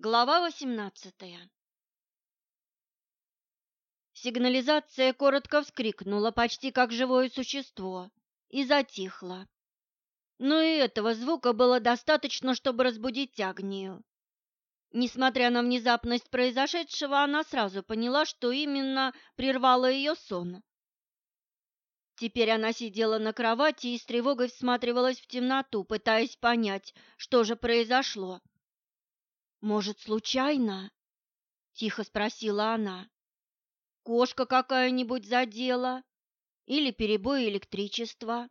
Глава восемнадцатая Сигнализация коротко вскрикнула, почти как живое существо, и затихла. Но и этого звука было достаточно, чтобы разбудить Агнию. Несмотря на внезапность произошедшего, она сразу поняла, что именно прервало ее сон. Теперь она сидела на кровати и с тревогой всматривалась в темноту, пытаясь понять, что же произошло. «Может, случайно?» — тихо спросила она. «Кошка какая-нибудь задела? Или перебой электричества?»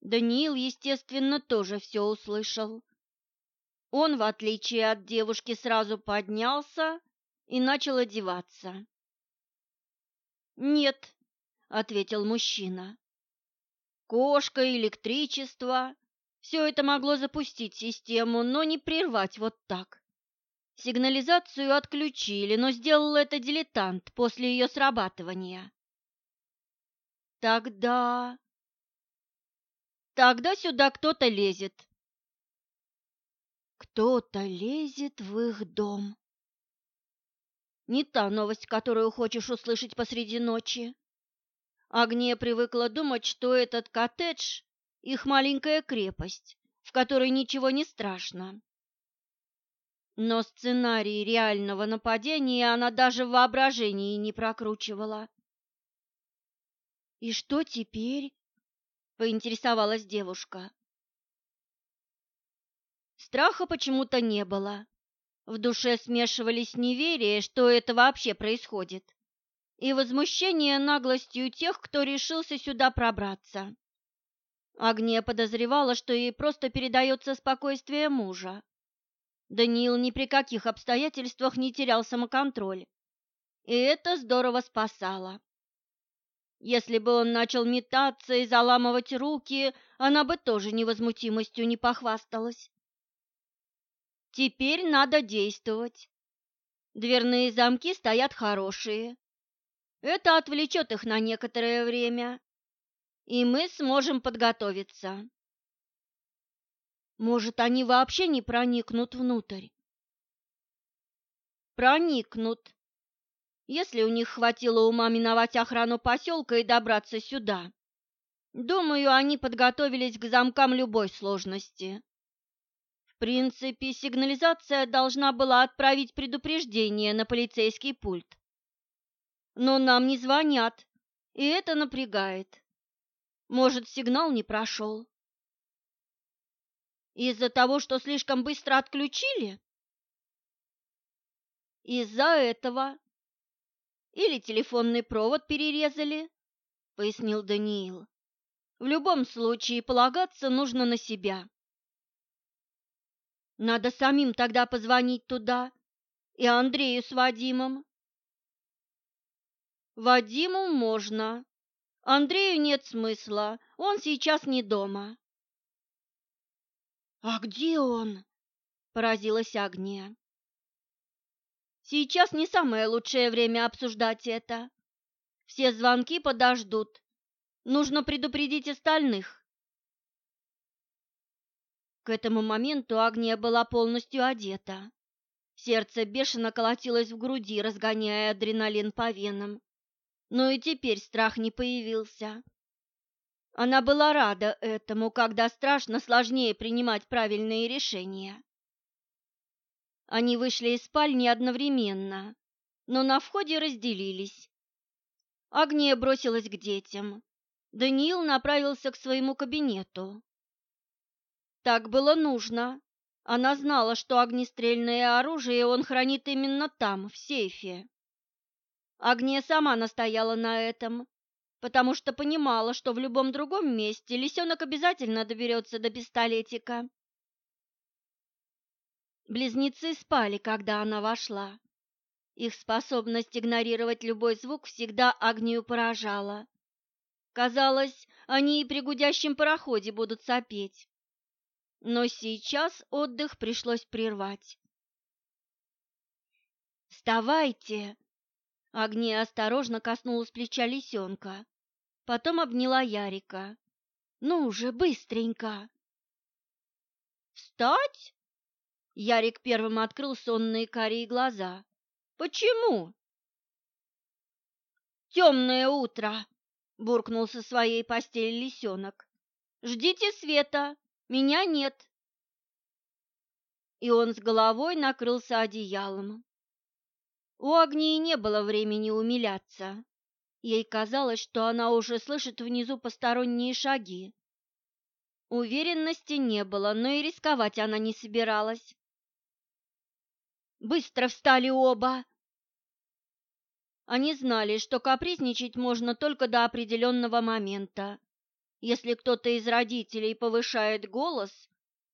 Даниил, естественно, тоже все услышал. Он, в отличие от девушки, сразу поднялся и начал одеваться. «Нет», — ответил мужчина. «Кошка, электричество все это могло запустить систему, но не прервать вот так. Сигнализацию отключили, но сделал это дилетант после ее срабатывания. Тогда... Тогда сюда кто-то лезет. Кто-то лезет в их дом. Не та новость, которую хочешь услышать посреди ночи. Агния привыкла думать, что этот коттедж их маленькая крепость, в которой ничего не страшно. Но сценарий реального нападения она даже в воображении не прокручивала. «И что теперь?» — поинтересовалась девушка. Страха почему-то не было. В душе смешивались неверие, что это вообще происходит, и возмущение наглостью тех, кто решился сюда пробраться. Агния подозревала, что ей просто передается спокойствие мужа. Даниил ни при каких обстоятельствах не терял самоконтроль, и это здорово спасало. Если бы он начал метаться и заламывать руки, она бы тоже невозмутимостью не похвасталась. Теперь надо действовать. Дверные замки стоят хорошие. Это отвлечет их на некоторое время, и мы сможем подготовиться. Может, они вообще не проникнут внутрь? Проникнут, если у них хватило ума миновать охрану поселка и добраться сюда. Думаю, они подготовились к замкам любой сложности. В принципе, сигнализация должна была отправить предупреждение на полицейский пульт. Но нам не звонят, и это напрягает. Может, сигнал не прошел? Из-за того, что слишком быстро отключили? Из-за этого. Или телефонный провод перерезали, пояснил Даниил. В любом случае полагаться нужно на себя. Надо самим тогда позвонить туда и Андрею с Вадимом. Вадиму можно, Андрею нет смысла, он сейчас не дома. А где он? поразилась Агния. Сейчас не самое лучшее время обсуждать это. Все звонки подождут. Нужно предупредить остальных. К этому моменту Агния была полностью одета. Сердце бешено колотилось в груди, разгоняя адреналин по венам но и теперь страх не появился. Она была рада этому, когда страшно сложнее принимать правильные решения. Они вышли из спальни одновременно, но на входе разделились. Агния бросилась к детям. Даниил направился к своему кабинету. Так было нужно. Она знала, что огнестрельное оружие он хранит именно там, в сейфе. Агния сама настояла на этом, потому что понимала, что в любом другом месте лисенок обязательно доберется до пистолетика. Близнецы спали, когда она вошла. Их способность игнорировать любой звук всегда Агнию поражала. Казалось, они и при гудящем пароходе будут сопеть. Но сейчас отдых пришлось прервать. «Вставайте!» Агния осторожно коснулась плеча лисенка, потом обняла Ярика. «Ну уже быстренько!» «Встать?» Ярик первым открыл сонные карие глаза. «Почему?» «Темное утро!» — буркнул со своей постели лисенок. «Ждите света, меня нет!» И он с головой накрылся одеялом. У Агнии не было времени умиляться. Ей казалось, что она уже слышит внизу посторонние шаги. Уверенности не было, но и рисковать она не собиралась. Быстро встали оба. Они знали, что капризничать можно только до определенного момента. Если кто-то из родителей повышает голос,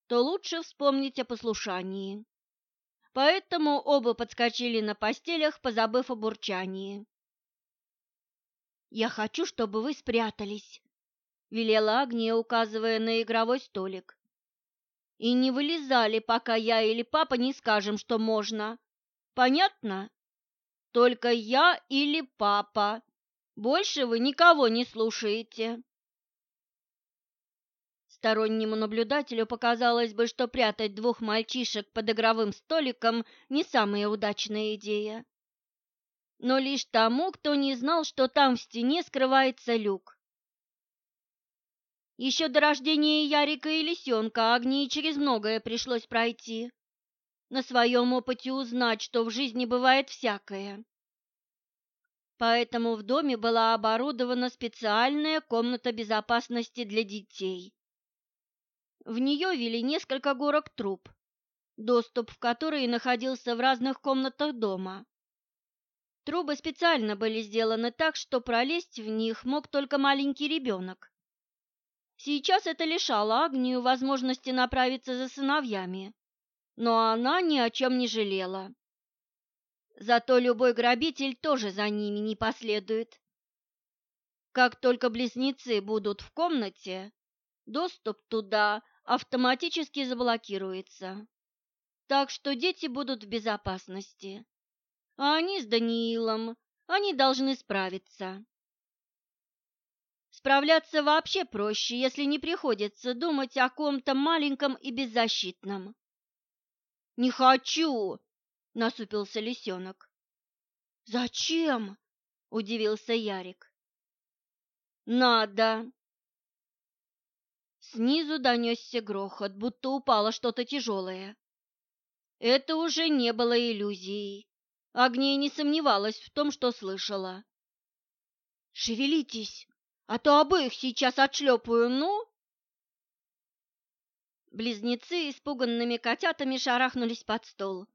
то лучше вспомнить о послушании. Поэтому оба подскочили на постелях, позабыв о бурчании. «Я хочу, чтобы вы спрятались», — велела Агния, указывая на игровой столик. И не вылезали, пока я или папа не скажем, что можно. Понятно? Только я или папа. Больше вы никого не слушаете. Стороннему наблюдателю показалось бы, что прятать двух мальчишек под игровым столиком не самая удачная идея. Но лишь тому, кто не знал, что там в стене скрывается люк. Еще до рождения Ярика и Лисенка Агнии через многое пришлось пройти. На своем опыте узнать, что в жизни бывает всякое. Поэтому в доме была оборудована специальная комната безопасности для детей. В нее вели несколько горок труб, доступ в которые находился в разных комнатах дома. Трубы специально были сделаны так, что пролезть в них мог только маленький ребенок. Сейчас это лишало Агнию возможности направиться за сыновьями, но она ни о чем не жалела. Зато любой грабитель тоже за ними не последует. Как только близнецы будут в комнате, доступ туда автоматически заблокируется. Так что дети будут в безопасности. А они с Даниилом, они должны справиться. Справляться вообще проще, если не приходится думать о ком-то маленьком и беззащитном. «Не хочу!» — насупился лисенок. «Зачем?» — удивился Ярик. «Надо!» Снизу донесся грохот, будто упало что-то тяжелое. Это уже не было иллюзией. Агния не сомневалась в том, что слышала. «Шевелитесь!» а то обоих сейчас отшлепаю, ну!» Близнецы испуганными котятами шарахнулись под стол.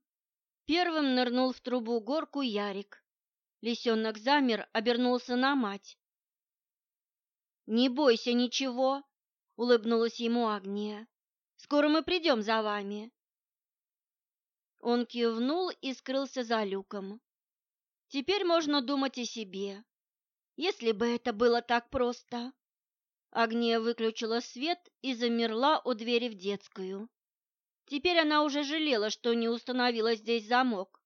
Первым нырнул в трубу горку Ярик. Лисенок замер, обернулся на мать. «Не бойся ничего», — улыбнулась ему Агния. «Скоро мы придем за вами». Он кивнул и скрылся за люком. Теперь можно думать о себе. Если бы это было так просто. Агния выключила свет и замерла у двери в детскую. Теперь она уже жалела, что не установила здесь замок.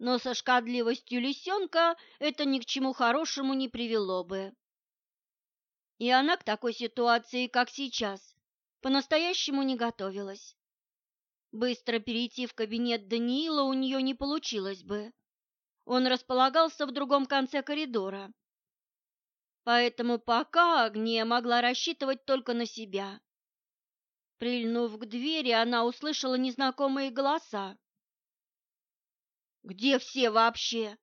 Но со шкадливостью лисенка это ни к чему хорошему не привело бы. И она к такой ситуации, как сейчас, по-настоящему не готовилась. Быстро перейти в кабинет Даниила у нее не получилось бы. Он располагался в другом конце коридора, поэтому пока Агния могла рассчитывать только на себя. Прильнув к двери, она услышала незнакомые голоса. «Где все вообще?»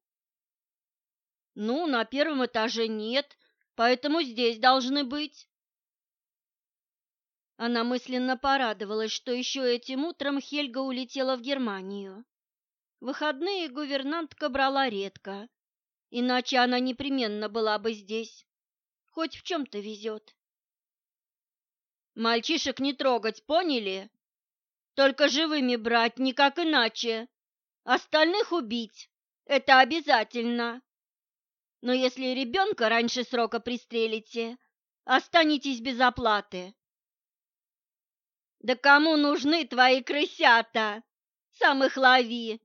«Ну, на первом этаже нет, поэтому здесь должны быть». Она мысленно порадовалась, что еще этим утром Хельга улетела в Германию. Выходные гувернантка брала редко, иначе она непременно была бы здесь. Хоть в чем-то везет. Мальчишек не трогать, поняли? Только живыми брать, никак иначе. Остальных убить – это обязательно. Но если ребенка раньше срока пристрелите, останетесь без оплаты. Да кому нужны твои крысята? Сам их лови,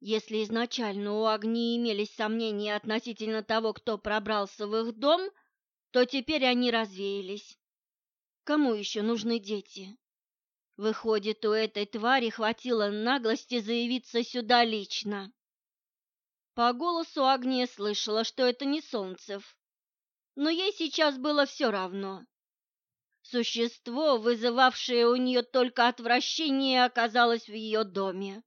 если изначально у огни имелись сомнения относительно того, кто пробрался в их дом, то теперь они развеялись. Кому еще нужны дети? Выходит, у этой твари хватило наглости заявиться сюда лично. По голосу Агния слышала, что это не Солнцев, но ей сейчас было все равно. Существо, вызывавшее у нее только отвращение, оказалось в ее доме.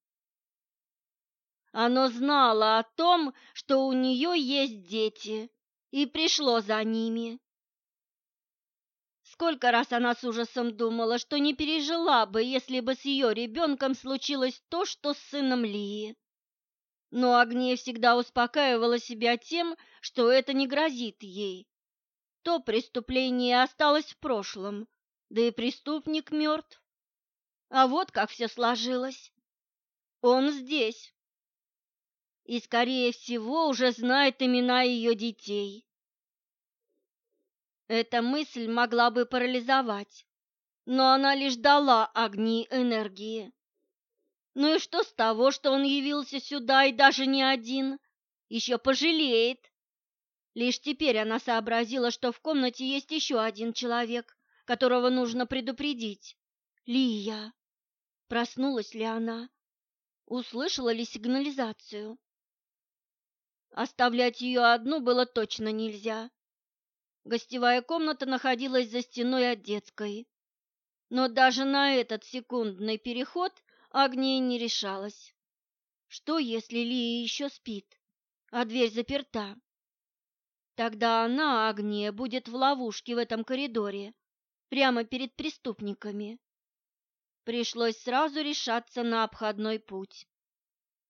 Оно знало о том, что у нее есть дети, и пришло за ними. Сколько раз она с ужасом думала, что не пережила бы, если бы с ее ребенком случилось то, что с сыном Лии. Но Агния всегда успокаивала себя тем, что это не грозит ей. То преступление осталось в прошлом, да и преступник мертв. А вот как все сложилось. Он здесь. И, скорее всего, уже знает имена ее детей. Эта мысль могла бы парализовать, но она лишь дала огни энергии. Ну и что с того, что он явился сюда и даже не один? Еще пожалеет. Лишь теперь она сообразила, что в комнате есть еще один человек, которого нужно предупредить. Лия. Проснулась ли она? Услышала ли сигнализацию? Оставлять ее одну было точно нельзя. Гостевая комната находилась за стеной от детской. Но даже на этот секундный переход Агния не решалась. Что, если Лия еще спит, а дверь заперта? Тогда она, Агния, будет в ловушке в этом коридоре, прямо перед преступниками. Пришлось сразу решаться на обходной путь.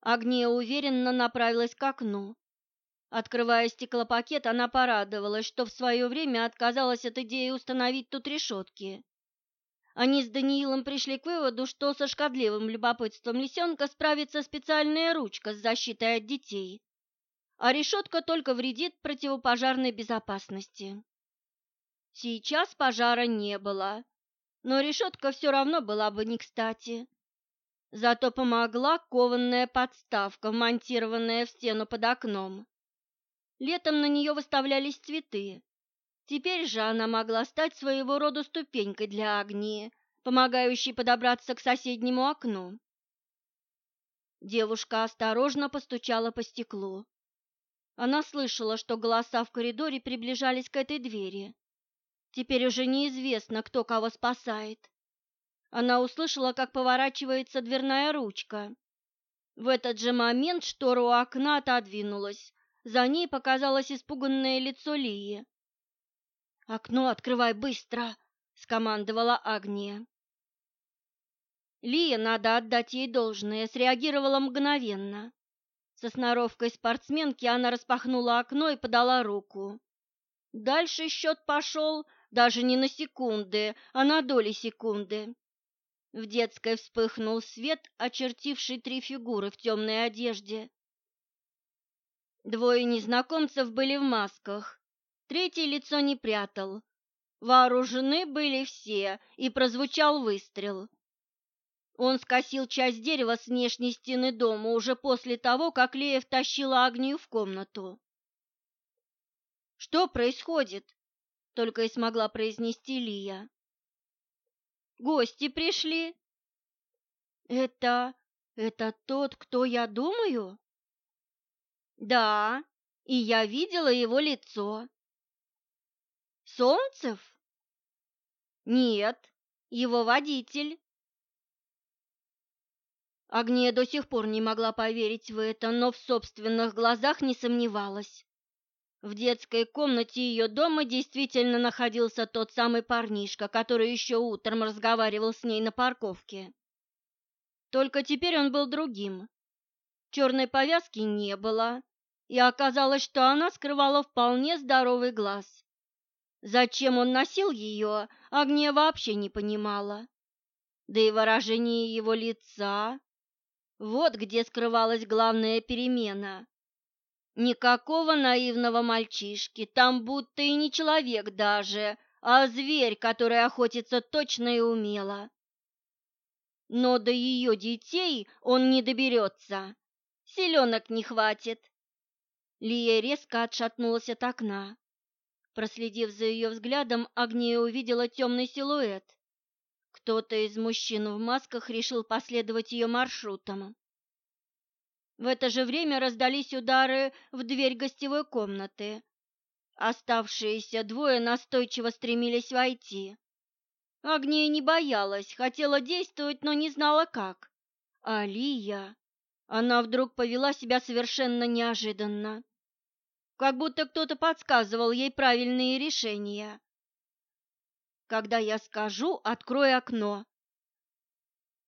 Агния уверенно направилась к окну, Открывая стеклопакет, она порадовалась, что в свое время отказалась от идеи установить тут решетки. Они с Даниилом пришли к выводу, что со шкодливым любопытством лисенка справится специальная ручка с защитой от детей, а решетка только вредит противопожарной безопасности. Сейчас пожара не было, но решетка все равно была бы не кстати. Зато помогла кованная подставка, монтированная в стену под окном. Летом на нее выставлялись цветы. Теперь же она могла стать своего рода ступенькой для Агнии, помогающей подобраться к соседнему окну. Девушка осторожно постучала по стеклу. Она слышала, что голоса в коридоре приближались к этой двери. Теперь уже неизвестно, кто кого спасает. Она услышала, как поворачивается дверная ручка. В этот же момент штора у окна отодвинулась, за ней показалось испуганное лицо Лии. «Окно открывай быстро!» — скомандовала Агния. Лия, надо отдать ей должное, среагировала мгновенно. Со сноровкой спортсменки она распахнула окно и подала руку. Дальше счет пошел даже не на секунды, а на доли секунды. В детской вспыхнул свет, очертивший три фигуры в темной одежде. Двое незнакомцев были в масках, третий лицо не прятал. Вооружены были все, и прозвучал выстрел. Он скосил часть дерева с внешней стены дома уже после того, как Лея втащила огню в комнату. «Что происходит?» — только и смогла произнести Лия. «Гости пришли». «Это... это тот, кто я думаю?» Да, и я видела его лицо. Солнцев? Нет, его водитель. Агния до сих пор не могла поверить в это, но в собственных глазах не сомневалась. В детской комнате ее дома действительно находился тот самый парнишка, который еще утром разговаривал с ней на парковке. Только теперь он был другим. Черной повязки не было, и оказалось, что она скрывала вполне здоровый глаз. Зачем он носил ее, Агния вообще не понимала. Да и выражение его лица... Вот где скрывалась главная перемена. Никакого наивного мальчишки, там будто и не человек даже, а зверь, который охотится точно и умело. Но до ее детей он не доберется, селенок не хватит. Лия резко отшатнулась от окна. Проследив за ее взглядом, Агния увидела темный силуэт. Кто-то из мужчин в масках решил последовать ее маршрутам. В это же время раздались удары в дверь гостевой комнаты. Оставшиеся двое настойчиво стремились войти. Агния не боялась, хотела действовать, но не знала как. Алия... Она вдруг повела себя совершенно неожиданно. Как будто кто-то подсказывал ей правильные решения. Когда я скажу, открой окно.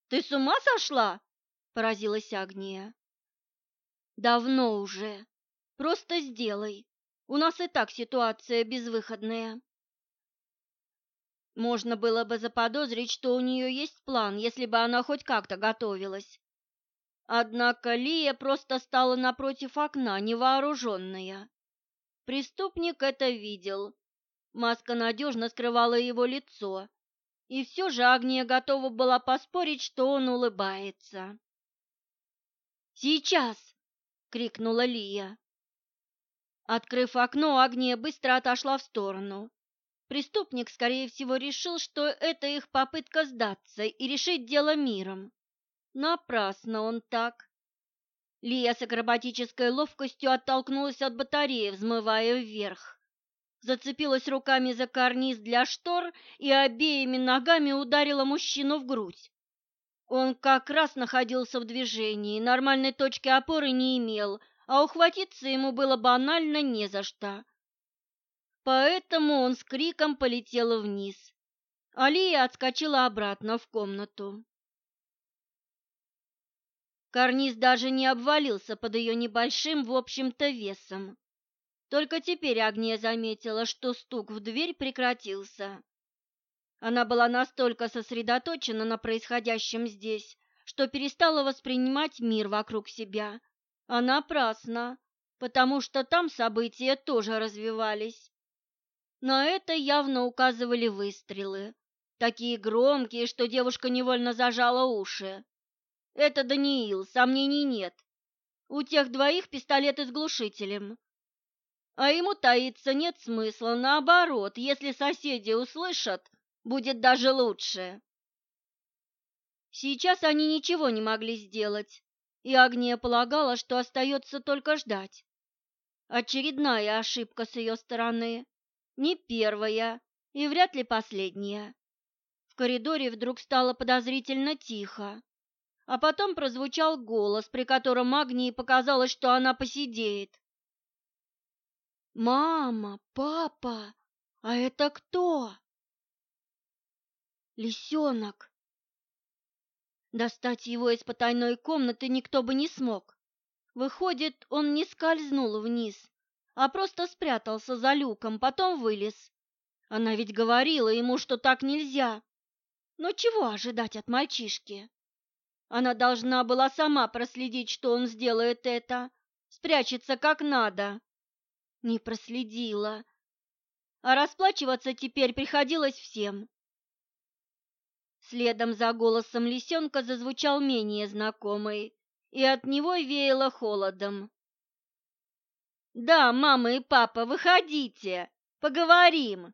Ты с ума сошла? поразилась Агния. Давно уже. Просто сделай. У нас и так ситуация безвыходная. Можно было бы заподозрить, что у нее есть план, если бы она хоть как-то готовилась. Однако Лия просто стала напротив окна, невооруженная. Преступник это видел. Маска надежно скрывала его лицо, и все же Агния готова была поспорить, что он улыбается. «Сейчас!» крикнула Лия. Открыв окно, Агния быстро отошла в сторону. Преступник, скорее всего, решил, что это их попытка сдаться и решить дело миром. Напрасно он так. Лия с акробатической ловкостью оттолкнулась от батареи, взмывая вверх. Зацепилась руками за карниз для штор и обеими ногами ударила мужчину в грудь. Он как раз находился в движении, нормальной точки опоры не имел, а ухватиться ему было банально не за что. Поэтому он с криком полетел вниз. Алия отскочила обратно в комнату. Карниз даже не обвалился под ее небольшим, в общем-то, весом. Только теперь Агния заметила, что стук в дверь прекратился. Она была настолько сосредоточена на происходящем здесь, что перестала воспринимать мир вокруг себя. А напрасно, потому что там события тоже развивались. На это явно указывали выстрелы, такие громкие, что девушка невольно зажала уши. Это Даниил, сомнений нет. У тех двоих пистолеты с глушителем. А ему таиться нет смысла, наоборот, если соседи услышат, будет даже лучше. Сейчас они ничего не могли сделать, и Агния полагала, что остается только ждать. Очередная ошибка с ее стороны, не первая и вряд ли последняя. В коридоре вдруг стало подозрительно тихо, а потом прозвучал голос, при котором Агнии показалось, что она посидеет. «Мама, папа, а это кто?» Лисенок! Достать его из потайной комнаты никто бы не смог. Выходит, он не скользнул вниз, а просто спрятался за люком, потом вылез. Она ведь говорила ему, что так нельзя. Но чего ожидать от мальчишки? Она должна была сама проследить, что он сделает это, спрячется как надо. Не проследила. А расплачиваться теперь приходилось всем. Следом за голосом лисенка зазвучал менее знакомый, и от него веяло холодом. «Да, мама и папа, выходите, поговорим!»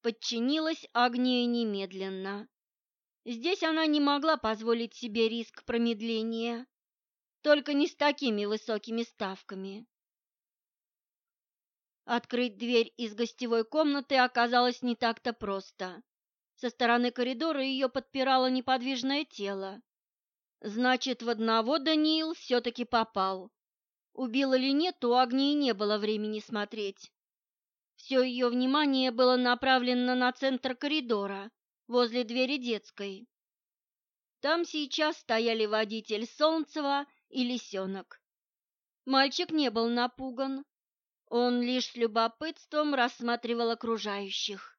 Подчинилась Агния немедленно. Здесь она не могла позволить себе риск промедления, только не с такими высокими ставками. Открыть дверь из гостевой комнаты оказалось не так-то просто. Со стороны коридора ее подпирало неподвижное тело. Значит, в одного Даниил все-таки попал. Убил или нет, у Агнии не было времени смотреть. Все ее внимание было направлено на центр коридора, возле двери детской. Там сейчас стояли водитель Солнцева и Лисенок. Мальчик не был напуган. Он лишь с любопытством рассматривал окружающих.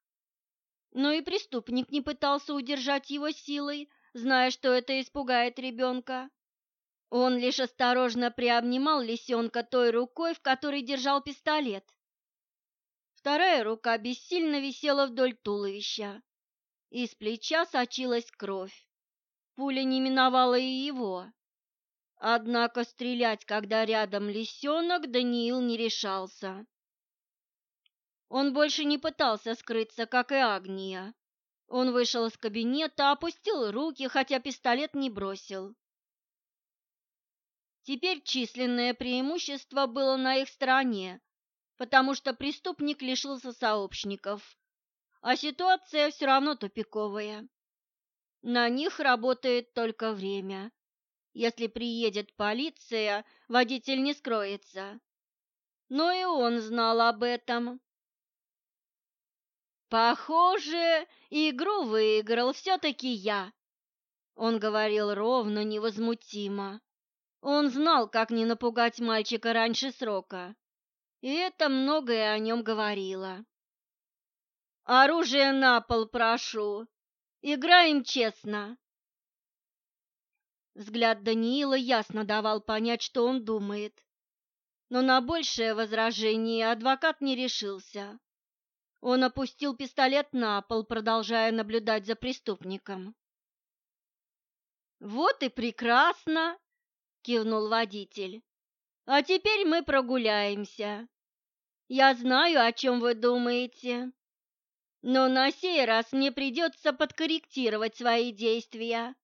Но и преступник не пытался удержать его силой, зная, что это испугает ребенка. Он лишь осторожно приобнимал лисенка той рукой, в которой держал пистолет. Вторая рука бессильно висела вдоль туловища. Из плеча сочилась кровь. Пуля не миновала и его. Однако стрелять, когда рядом лисенок, Даниил не решался. Он больше не пытался скрыться, как и Агния. Он вышел из кабинета, опустил руки, хотя пистолет не бросил. Теперь численное преимущество было на их стороне, потому что преступник лишился сообщников, а ситуация все равно тупиковая. На них работает только время. Если приедет полиция, водитель не скроется. Но и он знал об этом. Похоже, игру выиграл все-таки я. Он говорил ровно, невозмутимо. Он знал, как не напугать мальчика раньше срока, и это многое о нем говорило. «Оружие на пол, прошу! Играем честно!» Взгляд Даниила ясно давал понять, что он думает, но на большее возражение адвокат не решился. Он опустил пистолет на пол, продолжая наблюдать за преступником. «Вот и прекрасно!» кивнул водитель. А теперь мы прогуляемся. Я знаю, о чем вы думаете. Но на сей раз мне придется подкорректировать свои действия.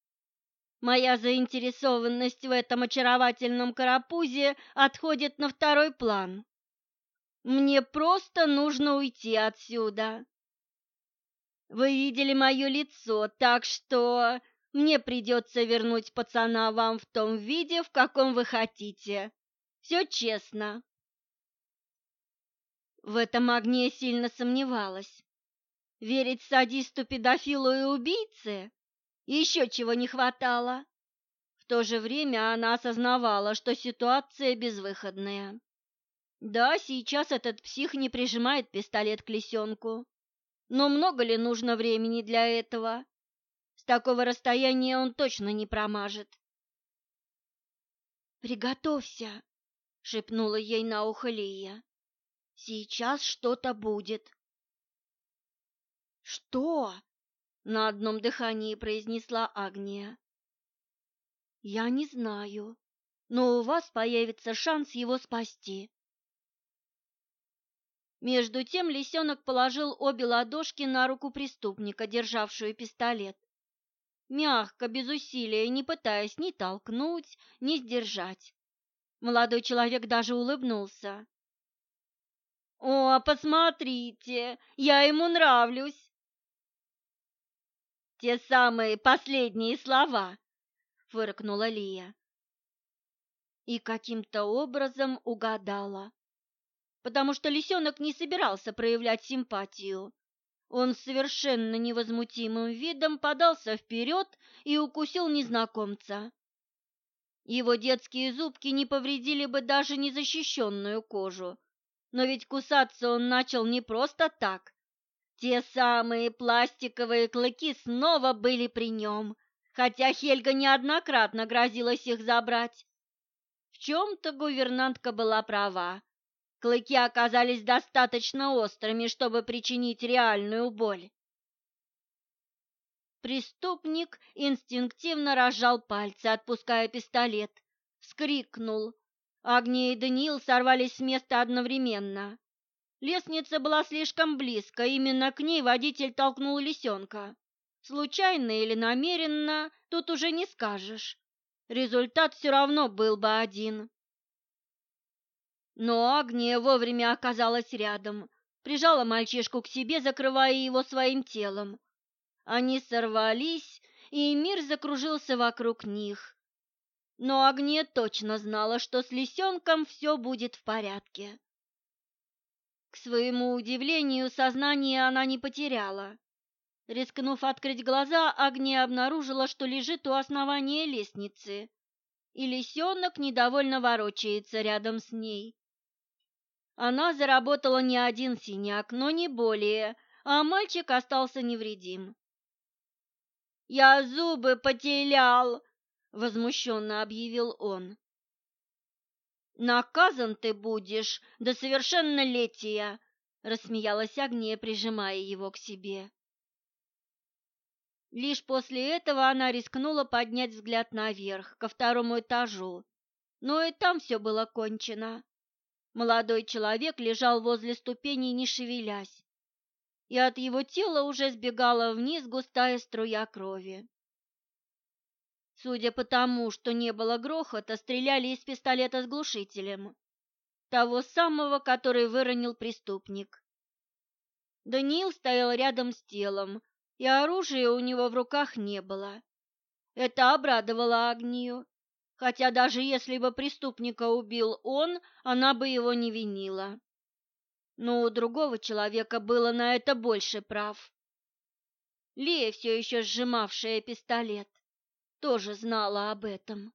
Моя заинтересованность в этом очаровательном карапузе отходит на второй план. Мне просто нужно уйти отсюда. Вы видели мое лицо, так что мне придется вернуть пацана вам в том виде, в каком вы хотите. Все честно. В этом огне сильно сомневалась. Верить садисту, педофилу и убийце? Еще чего не хватало. В то же время она осознавала, что ситуация безвыходная. Да, сейчас этот псих не прижимает пистолет к лисенку. Но много ли нужно времени для этого? такого расстояния он точно не промажет. «Приготовься!» — шепнула ей на ухо Лия. «Сейчас что-то будет». «Что?» — на одном дыхании произнесла Агния. «Я не знаю, но у вас появится шанс его спасти». Между тем лисенок положил обе ладошки на руку преступника, державшую пистолет мягко, без усилия, не пытаясь ни толкнуть, ни сдержать. Молодой человек даже улыбнулся. «О, посмотрите, я ему нравлюсь!» «Те самые последние слова!» — фыркнула Лия. И каким-то образом угадала, потому что лисенок не собирался проявлять симпатию, он совершенно невозмутимым видом подался вперед и укусил незнакомца. Его детские зубки не повредили бы даже незащищенную кожу, но ведь кусаться он начал не просто так. Те самые пластиковые клыки снова были при нем, хотя Хельга неоднократно грозилась их забрать. В чем-то гувернантка была права. Клыки оказались достаточно острыми, чтобы причинить реальную боль. Преступник инстинктивно разжал пальцы, отпуская пистолет. Вскрикнул. Агния и Даниил сорвались с места одновременно. Лестница была слишком близко, именно к ней водитель толкнул лисенка. Случайно или намеренно, тут уже не скажешь. Результат все равно был бы один. Но Агния вовремя оказалась рядом, прижала мальчишку к себе, закрывая его своим телом. Они сорвались, и мир закружился вокруг них. Но Агния точно знала, что с лисенком все будет в порядке. К своему удивлению, сознание она не потеряла. Рискнув открыть глаза, Агния обнаружила, что лежит у основания лестницы, и лисенок недовольно ворочается рядом с ней. Она заработала не один синяк, но не более, а мальчик остался невредим. «Я зубы потерял!» — возмущенно объявил он. «Наказан ты будешь до совершеннолетия!» — рассмеялась Агния, прижимая его к себе. Лишь после этого она рискнула поднять взгляд наверх, ко второму этажу, но и там все было кончено. Молодой человек лежал возле ступеней, не шевелясь. и от его тела уже сбегала вниз густая струя крови. Судя по тому, что не было грохота, стреляли из пистолета с глушителем, того самого, который выронил преступник. Даниил стоял рядом с телом, и оружия у него в руках не было. Это обрадовало Агнию, хотя даже если бы преступника убил он, она бы его не винила. Но у другого человека было на это больше прав. Лея, все еще сжимавшая пистолет, тоже знала об этом.